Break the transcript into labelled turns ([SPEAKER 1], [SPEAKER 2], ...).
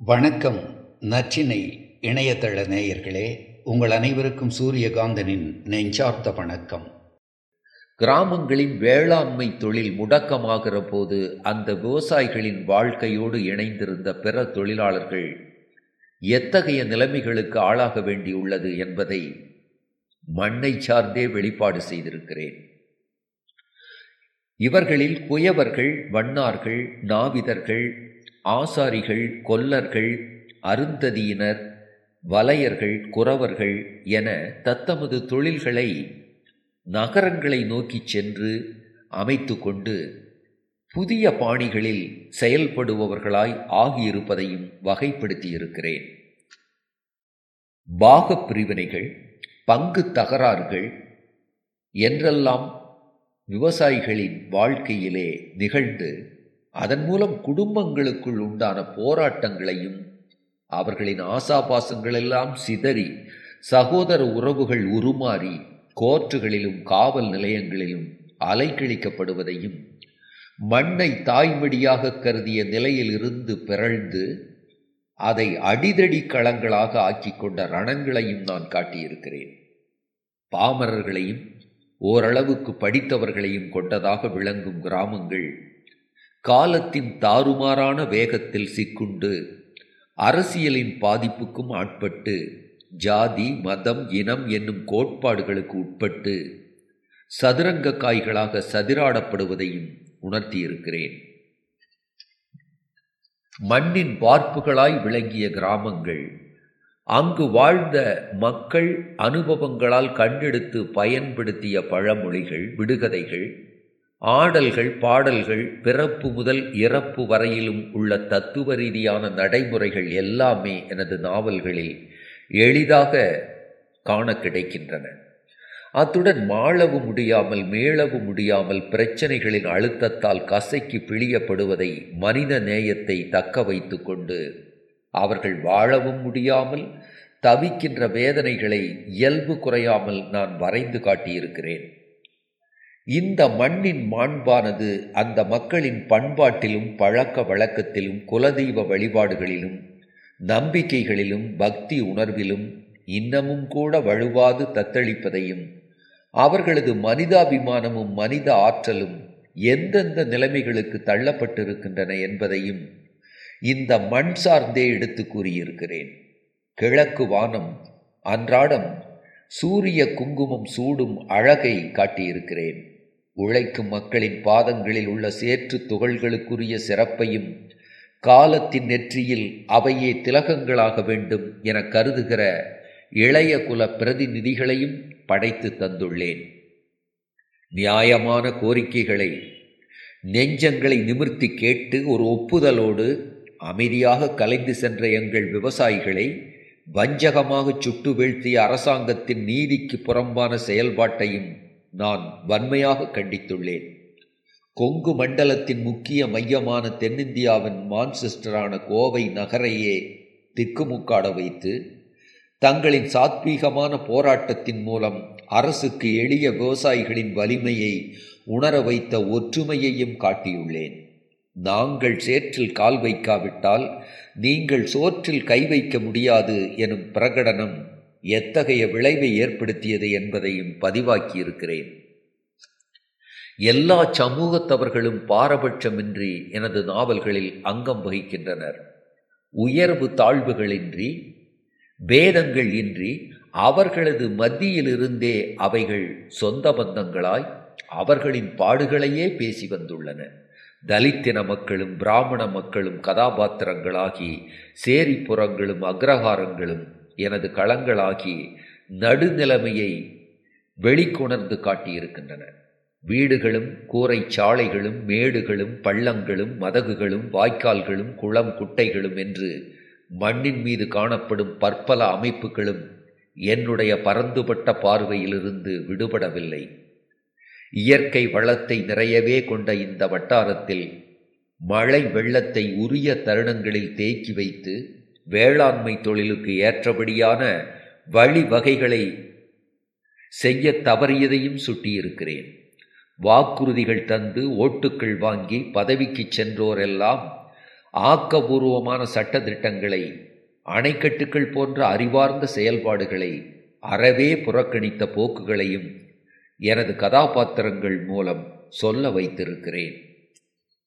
[SPEAKER 1] வணக்கம் நற்றினை இணையதள நேயர்களே உங்கள் அனைவருக்கும் சூரியகாந்தனின் நெஞ்சார்த்த வணக்கம்.
[SPEAKER 2] கிராமங்களின் வேளாண்மை தொழில் முடக்கமாகிற போது அந்த விவசாயிகளின் வாழ்க்கையோடு இணைந்திருந்த பிற தொழிலாளர்கள் எத்தகைய நிலைமைகளுக்கு ஆளாக வேண்டியுள்ளது என்பதை மண்ணை சார்ந்தே வெளிப்பாடு செய்திருக்கிறேன். இவர்களில் குயவர்கள் வண்ணார்கள் நாவிதர்கள் ஆசாரிகள் கொல்லர்கள் அருந்ததியினர் வலையர்கள் குறவர்கள் என தத்தமது தொழில்களை நகரங்களை நோக்கிச் சென்று அமைத்து கொண்டு புதிய பாணிகளில் செயல்படுபவர்களாய் ஆகியிருப்பதையும் வகைப்படுத்தியிருக்கிறேன். பாகப் பிரிவினைகள் பங்கு தகராறுகள் என்றெல்லாம் விவசாயிகளின் வாழ்க்கையிலே நிகழ்ந்து அதன் மூலம் குடும்பங்களுக்குள் உண்டான போராட்டங்களையும் அவர்களின் ஆசாபாசங்களெல்லாம் சிதறி சகோதர உறவுகள் உருமாறி கோர்ட்டுகளிலும் காவல் நிலையங்களிலும் அலைக்கழிக்கப்படுவதையும் மண்ணை தாய்மடியாக கருதிய நிலையில் இருந்து பிறழ்ந்து அதை அடிதடி களங்களாக ஆக்கிக் கொண்ட ரணங்களையும் நான் காட்டியிருக்கிறேன். பாமரர்களையும் ஓரளவுக்கு படித்தவர்களையும் கொண்டதாக விளங்கும் கிராமங்கள் காலத்தின் தாறுமாறான வேகத்தில் சிக்குண்டு. அரசியலின் பாதிப்புக்கும் ஆட்பட்டு ஜாதி மதம் இனம் என்னும் கோட்பாடுகளுக்கு உட்பட்டு சதுரங்க காய்களாக சதிராடப்படுவதையும் உணர்த்தியிருக்கிறேன். மண்ணின் பார்ப்புகளாய் விளங்கிய கிராமங்கள் அங்கு வாழ்ந்த மக்கள் அனுபவங்களால் கண்டெடுத்து பயன்படுத்திய பழமொழிகள் விடுகதைகள் ஆடல்கள் பாடல்கள் பிறப்பு முதல் இறப்பு வரையிலும் உள்ள தத்துவ ரீதியான நடைமுறைகள் எல்லாமே எனது நாவல்களில் எளிதாக காண கிடைக்கின்றன. அத்துடன் மாளவும் முடியாமல் மேளவும் முடியாமல் பிரச்சனைகளின் அழுத்தத்தால் கசைக்கு பிழியப்படுவதை மனித நேயத்தை தக்க வைத்து கொண்டு அவர்கள் வாழவும் முடியாமல் தவிக்கின்ற வேதனைகளை இயல்பு குறையாமல் நான் வரைந்து காட்டியிருக்கிறேன். இந்த மண்ணின் மாண்பானது அந்த மக்களின் பண்பாட்டிலும் பழக்க வழக்கத்திலும் குலதெய்வ வழிபாடுகளிலும் நம்பிக்கைகளிலும் பக்தி உணர்விலும் இன்னமும் கூட வழுவாது தத்தளிப்பதையும் அவர்களது மனிதாபிமானமும் மனித ஆற்றலும் எந்தெந்த நிலைமைகளுக்கு தள்ளப்பட்டிருக்கின்றன என்பதையும் இந்த மண் சார்ந்தே எடுத்து கூறியிருக்கிறேன். கிழக்கு வானம் அன்றாடம் சூரிய குங்குமம் சூடும் அழகை காட்டியிருக்கிறேன். உழைக்கும் மக்களின் பாதங்களில் உள்ள சேற்று துகள்களுக்குரிய சிறப்பையும் காலத்தின் நெற்றியில் அவையே திலகங்களாக வேண்டும் என கருதுகிற இளைய குல பிரதிநிதிகளையும் படைத்து தந்துள்ளேன். நியாயமான கோரிக்கைகளை நெஞ்சங்களை நிமிர்த்தி கேட்டு ஒரு ஒப்புதலோடு அமைதியாக கலைந்து சென்ற எங்கள் விவசாயிகளை வஞ்சகமாக சுட்டு வீழ்த்திய அரசாங்கத்தின் நீதிக்கு புறம்பான செயல்பாட்டையும் நான் வன்மையாக கண்டித்துள்ளேன். கொங்கு மண்டலத்தின் முக்கிய மையமான தென்னிந்தியாவின் மான்செஸ்டரான கோவை நகரையே திக்குமுக்காட வைத்து தங்களின் சாத்வீகமான போராட்டத்தின் மூலம் அரசுக்கு எளிய விவசாயிகளின் வலிமையை உணர வைத்த ஒற்றுமையையும் காட்டியுள்ளேன். நாங்கள் சேற்றில் கால் வைக்காவிட்டால் நீங்கள் சோற்றில் கை வைக்க முடியாது எனும் பிரகடனம் எத்தகைய விளைவை ஏற்படுத்தியது என்பதையும் பதிவாக்கியிருக்கிறேன். எல்லா சமூகத்தவர்களும் பாரபட்சமின்றி எனது நாவல்களில் அங்கம் வகிக்கின்றனர். உயர்வு தாழ்வுகளின்றி பேதங்கள் இன்றி அவர்களது மத்தியிலிருந்தே அவைகள் சொந்த பந்தங்களாய் அவர்களின் பாடுகளையே பேசி வந்துள்ளன. தலித்தின மக்களும் பிராமண மக்களும் கதாபாத்திரங்களாகி சேரிப்புறங்களும் அக்ரஹாரங்களும் எனது களங்களாகி நடுநிலைமையை வெளிக்கொணர்ந்து காட்டியிருக்கின்றன. வீடுகளும் கூரை சாலைகளும் மேடுகளும் பள்ளங்களும் மதகுகளும் வாய்க்கால்களும் குளம் குட்டைகளும் என்று மண்ணின் மீது காணப்படும் பற்பல அமைப்புகளும் என்னுடைய பரந்துபட்ட பார்வையிலிருந்து விடுபடவில்லை. இயற்கை வளத்தை நிறையவே கொண்ட இந்த வட்டாரத்தில் மழை வெள்ளத்தை உரிய தருணங்களில் தேக்கி வைத்து வேளாண்மை தொழிலுக்கு ஏற்றபடியான வழிவகைகளை செய்ய தவறியதையும் சுட்டியிருக்கிறேன். வாக்குறுதிகள் தந்து ஓட்டுக்கள் வாங்கி பதவிக்கு சென்றோரெல்லாம் ஆக்கபூர்வமான சட்ட திட்டங்களை அணைக்கட்டுகள் போன்ற அறிவார்ந்த செயல்பாடுகளை அறவே புறக்கணித்த போக்குகளையும் எனது கதாபாத்திரங்கள் மூலம் சொல்ல வைத்திருக்கிறேன்.